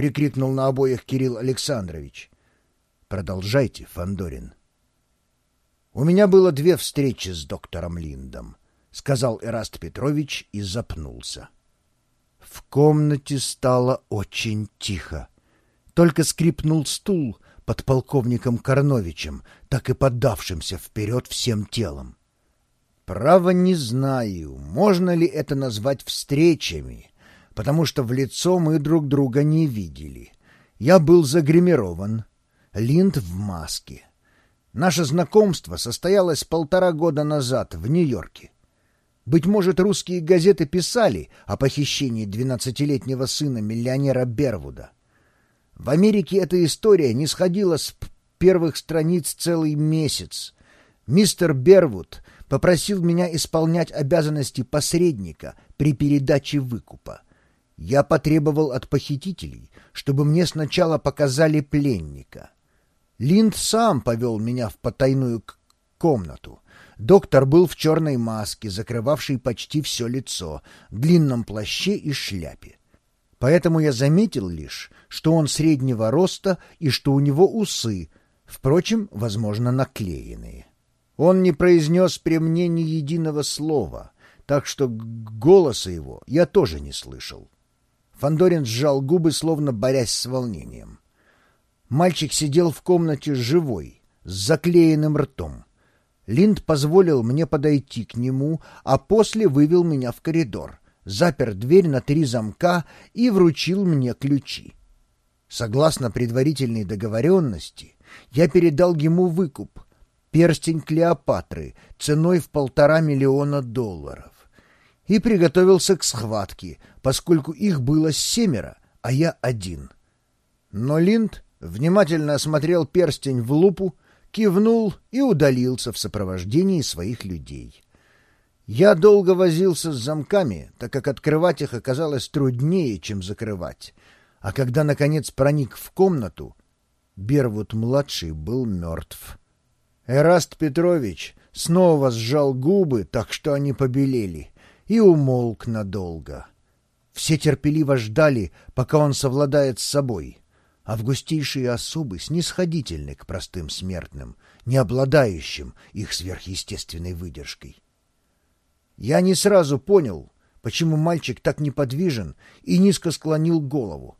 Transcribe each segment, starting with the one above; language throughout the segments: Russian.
прикрикнул на обоих Кирилл Александрович. «Продолжайте, Фандорин. «У меня было две встречи с доктором Линдом», — сказал Эраст Петрович и запнулся. В комнате стало очень тихо. Только скрипнул стул под полковником Корновичем, так и поддавшимся вперед всем телом. Право не знаю, можно ли это назвать встречами, потому что в лицо мы друг друга не видели. Я был загримирован, Линд в маске. Наше знакомство состоялось полтора года назад в Нью-Йорке. Быть может, русские газеты писали о похищении двенадцатилетнего сына миллионера Бервуда. В Америке эта история не сходила с первых страниц целый месяц. Мистер Бервуд попросил меня исполнять обязанности посредника при передаче выкупа. Я потребовал от похитителей, чтобы мне сначала показали пленника. Линд сам повел меня в потайную комнату. Доктор был в черной маске, закрывавшей почти все лицо, длинном плаще и шляпе. Поэтому я заметил лишь, что он среднего роста и что у него усы, впрочем, возможно, наклеенные. Он не произнес при мне ни единого слова, так что голоса его я тоже не слышал. Фандорин сжал губы, словно борясь с волнением. Мальчик сидел в комнате живой, с заклеенным ртом. Линд позволил мне подойти к нему, а после вывел меня в коридор, запер дверь на три замка и вручил мне ключи. Согласно предварительной договоренности, я передал ему выкуп, перстень Клеопатры ценой в полтора миллиона долларов. И приготовился к схватке, поскольку их было семеро, а я один. Но Линд внимательно осмотрел перстень в лупу, кивнул и удалился в сопровождении своих людей. Я долго возился с замками, так как открывать их оказалось труднее, чем закрывать. А когда, наконец, проник в комнату, Бервуд-младший был мертв. Эраст Петрович снова сжал губы, так что они побелели, и умолк надолго. Все терпеливо ждали, пока он совладает с собой. Августейшие особы снисходительны к простым смертным, не обладающим их сверхъестественной выдержкой. Я не сразу понял, почему мальчик так неподвижен и низко склонил голову.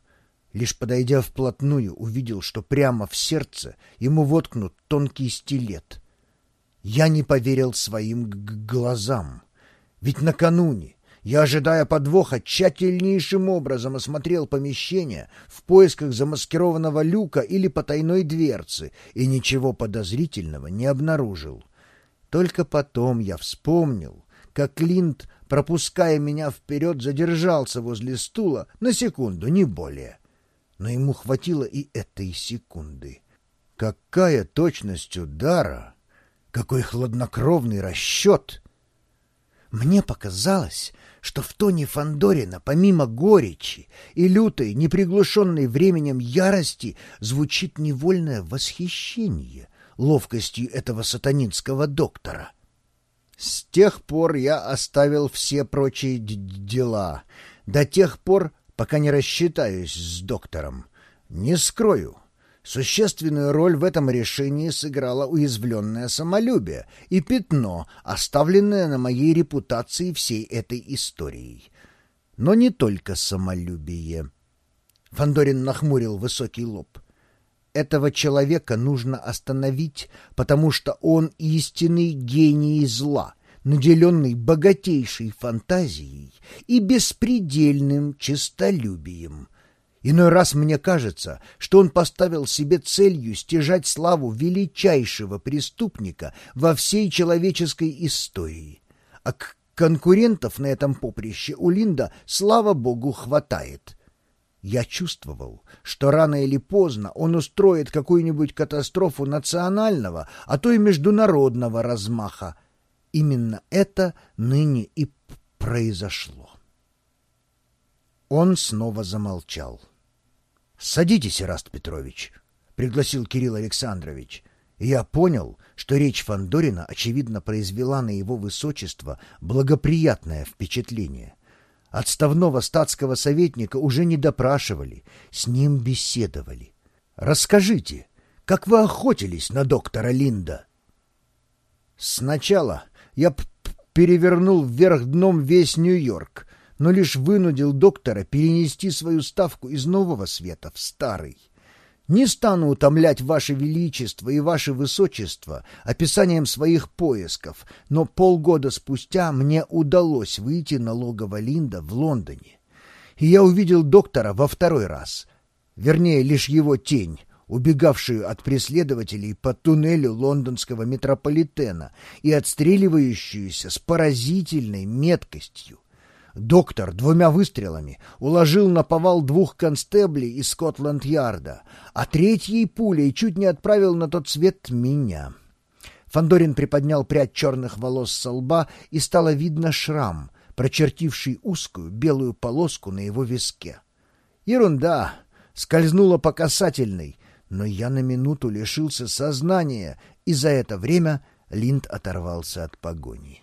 Лишь подойдя вплотную, увидел, что прямо в сердце ему воткнут тонкий стилет. Я не поверил своим глазам. Ведь накануне я, ожидая подвоха, тщательнейшим образом осмотрел помещение в поисках замаскированного люка или потайной дверцы и ничего подозрительного не обнаружил. Только потом я вспомнил, как Линд, пропуская меня вперед, задержался возле стула на секунду, не более но ему хватило и этой секунды. Какая точность удара! Какой хладнокровный расчет! Мне показалось, что в тоне Фандорина, помимо горечи и лютой, неприглушенной временем ярости, звучит невольное восхищение ловкостью этого сатанинского доктора. С тех пор я оставил все прочие дела, до тех пор, пока не рассчитаюсь с доктором. Не скрою, существенную роль в этом решении сыграло уязвленное самолюбие и пятно, оставленное на моей репутации всей этой историей. Но не только самолюбие. Фандорин нахмурил высокий лоб. Этого человека нужно остановить, потому что он истинный гений зла — наделенный богатейшей фантазией и беспредельным честолюбием. Иной раз мне кажется, что он поставил себе целью стяжать славу величайшего преступника во всей человеческой истории. А к конкурентов на этом поприще у Линда, слава богу, хватает. Я чувствовал, что рано или поздно он устроит какую-нибудь катастрофу национального, а то и международного размаха, Именно это ныне и произошло. Он снова замолчал. — Садитесь, Ираст Петрович, — пригласил Кирилл Александрович. И я понял, что речь Фандорина очевидно, произвела на его высочество благоприятное впечатление. Отставного статского советника уже не допрашивали, с ним беседовали. Расскажите, как вы охотились на доктора Линда? Сначала я перевернул вверх дном весь Нью-Йорк, но лишь вынудил доктора перенести свою ставку из нового света в старый. Не стану утомлять Ваше Величество и Ваше Высочество описанием своих поисков, но полгода спустя мне удалось выйти на логово Линда в Лондоне. И я увидел доктора во второй раз. Вернее, лишь его тень, убегавшую от преследователей по туннелю лондонского метрополитена и отстреливающуюся с поразительной меткостью. Доктор двумя выстрелами уложил на повал двух констеблей из Скотланд-Ярда, а третьей пулей чуть не отправил на тот свет меня. Фандорин приподнял прядь черных волос со лба, и стало видно шрам, прочертивший узкую белую полоску на его виске. Ерунда! Скользнула по касательной, но я на минуту лишился сознания, и за это время Линд оторвался от погони.